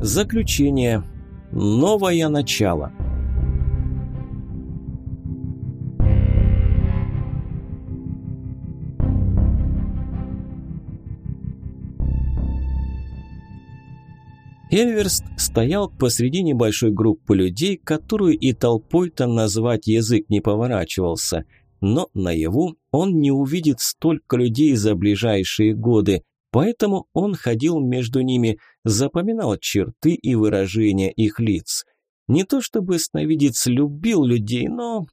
Заключение. Новое начало. Эльверст стоял посреди небольшой группы людей, которую и толпой-то назвать язык не поворачивался. Но наяву он не увидит столько людей за ближайшие годы, поэтому он ходил между ними, запоминал черты и выражения их лиц. Не то чтобы сновидец любил людей, но...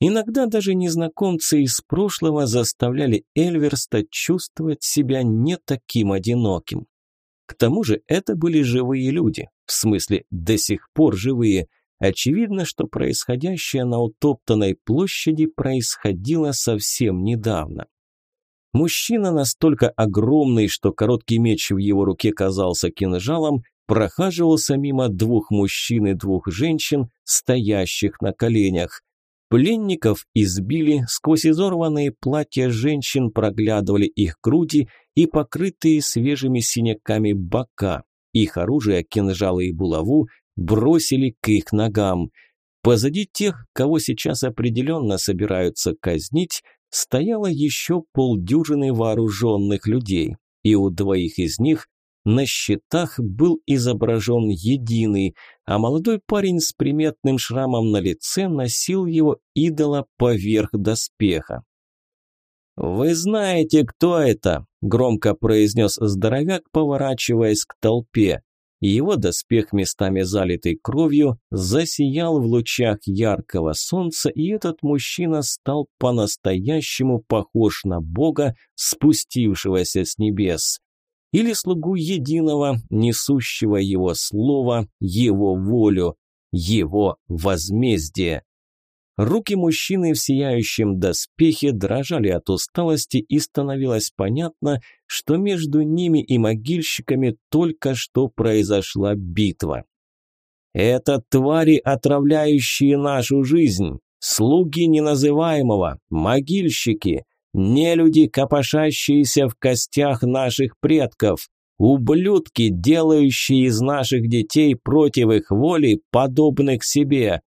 Иногда даже незнакомцы из прошлого заставляли Эльверста чувствовать себя не таким одиноким. К тому же это были живые люди, в смысле до сих пор живые. Очевидно, что происходящее на утоптанной площади происходило совсем недавно. Мужчина настолько огромный, что короткий меч в его руке казался кинжалом, прохаживался мимо двух мужчин и двух женщин, стоящих на коленях. Пленников избили, сквозь изорванные платья женщин проглядывали их груди и покрытые свежими синяками бока. Их оружие, кинжалы и булаву бросили к их ногам. Позади тех, кого сейчас определенно собираются казнить, стояло еще полдюжины вооруженных людей, и у двоих из них на щитах был изображен единый, а молодой парень с приметным шрамом на лице носил его идола поверх доспеха. «Вы знаете, кто это?» – громко произнес здоровяк, поворачиваясь к толпе. Его доспех, местами залитый кровью, засиял в лучах яркого солнца, и этот мужчина стал по-настоящему похож на Бога, спустившегося с небес. Или слугу единого, несущего его слово, его волю, его возмездие. Руки мужчины в сияющем доспехе дрожали от усталости, и становилось понятно, что между ними и могильщиками только что произошла битва. «Это твари, отравляющие нашу жизнь, слуги неназываемого, могильщики, нелюди, копошащиеся в костях наших предков, ублюдки, делающие из наших детей против их воли, подобных себе».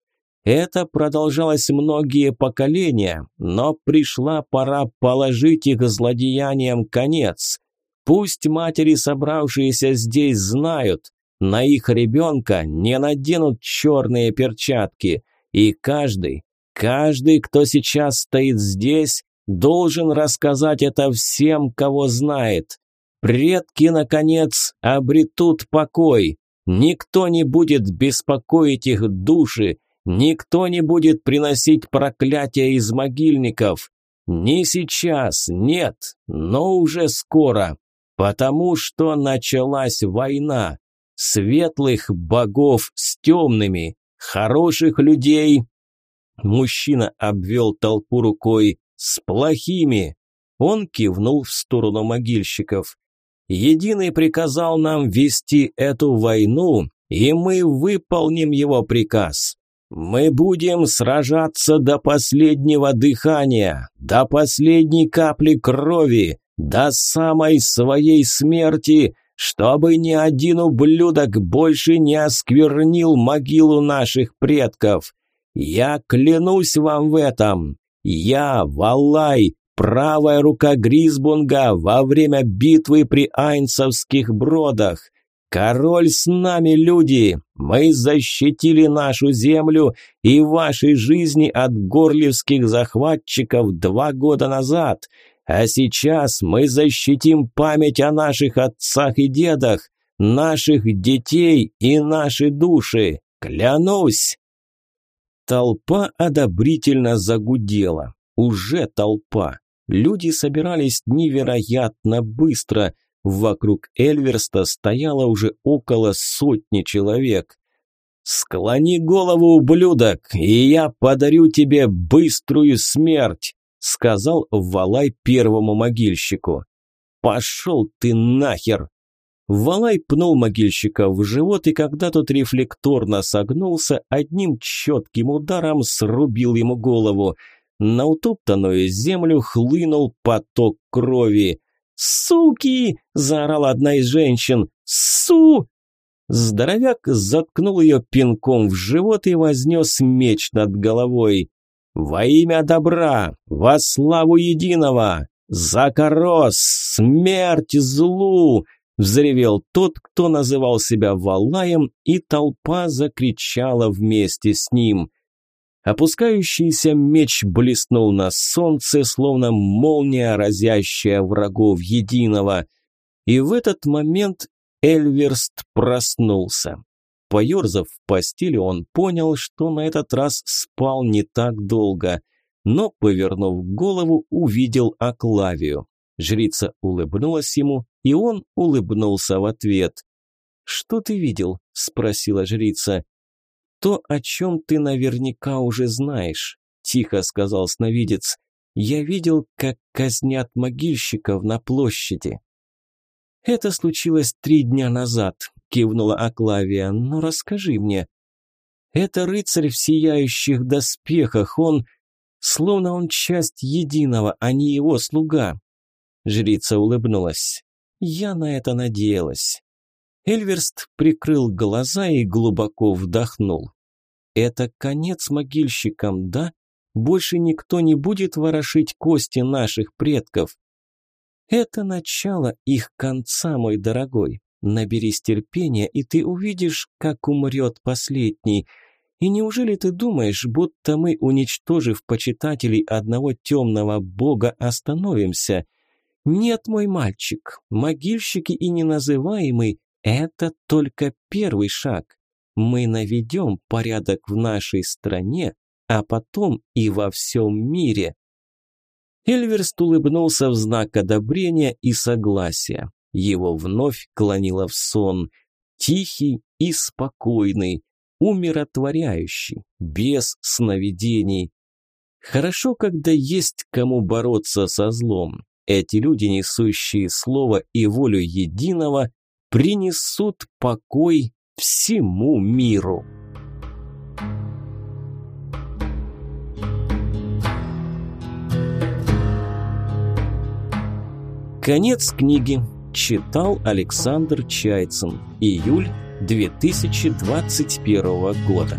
Это продолжалось многие поколения, но пришла пора положить их злодеяниям конец. Пусть матери, собравшиеся здесь, знают, на их ребенка не наденут черные перчатки, и каждый, каждый, кто сейчас стоит здесь, должен рассказать это всем, кого знает. Предки, наконец, обретут покой. Никто не будет беспокоить их души, Никто не будет приносить проклятия из могильников. Не сейчас, нет, но уже скоро. Потому что началась война. Светлых богов с темными, хороших людей. Мужчина обвел толпу рукой. С плохими. Он кивнул в сторону могильщиков. Единый приказал нам вести эту войну, и мы выполним его приказ. Мы будем сражаться до последнего дыхания, до последней капли крови, до самой своей смерти, чтобы ни один ублюдок больше не осквернил могилу наших предков. Я клянусь вам в этом. Я, Валай, правая рука Гризбунга во время битвы при Айнцевских бродах. Король с нами, люди! Мы защитили нашу землю и ваши жизни от горлевских захватчиков два года назад, а сейчас мы защитим память о наших отцах и дедах, наших детей и наши души. Клянусь!» Толпа одобрительно загудела. Уже толпа. Люди собирались невероятно быстро – Вокруг Эльверста стояло уже около сотни человек. «Склони голову, ублюдок, и я подарю тебе быструю смерть», сказал Валай первому могильщику. «Пошел ты нахер!» Валай пнул могильщика в живот, и когда тот рефлекторно согнулся, одним четким ударом срубил ему голову. На утоптанную землю хлынул поток крови. «Суки!» – заорала одна из женщин. «Су!» Здоровяк заткнул ее пинком в живот и вознес меч над головой. «Во имя добра! Во славу единого! За корос! Смерть злу!» Взревел тот, кто называл себя Валаем, и толпа закричала вместе с ним. Опускающийся меч блеснул на солнце, словно молния, разящая врагов единого. И в этот момент Эльверст проснулся. Поерзав в постели, он понял, что на этот раз спал не так долго, но, повернув голову, увидел Аклавию. Жрица улыбнулась ему, и он улыбнулся в ответ. «Что ты видел?» – спросила жрица. «То, о чем ты наверняка уже знаешь», – тихо сказал сновидец. «Я видел, как казнят могильщиков на площади». «Это случилось три дня назад», – кивнула Аклавия. «Но «Ну, расскажи мне». «Это рыцарь в сияющих доспехах, он...» Словно он часть единого, а не его слуга. Жрица улыбнулась. Я на это надеялась. Эльверст прикрыл глаза и глубоко вдохнул. Это конец могильщикам, да? Больше никто не будет ворошить кости наших предков. Это начало их конца, мой дорогой. Наберись терпения, и ты увидишь, как умрет последний. И неужели ты думаешь, будто мы, уничтожив почитателей одного темного бога, остановимся? Нет, мой мальчик, могильщики и неназываемый – это только первый шаг. Мы наведем порядок в нашей стране, а потом и во всем мире. Эльверст улыбнулся в знак одобрения и согласия. Его вновь клонило в сон. Тихий и спокойный, умиротворяющий, без сновидений. Хорошо, когда есть кому бороться со злом. Эти люди, несущие слово и волю единого, принесут покой всему миру. Конец книги. Читал Александр Чайцин. Июль 2021 года.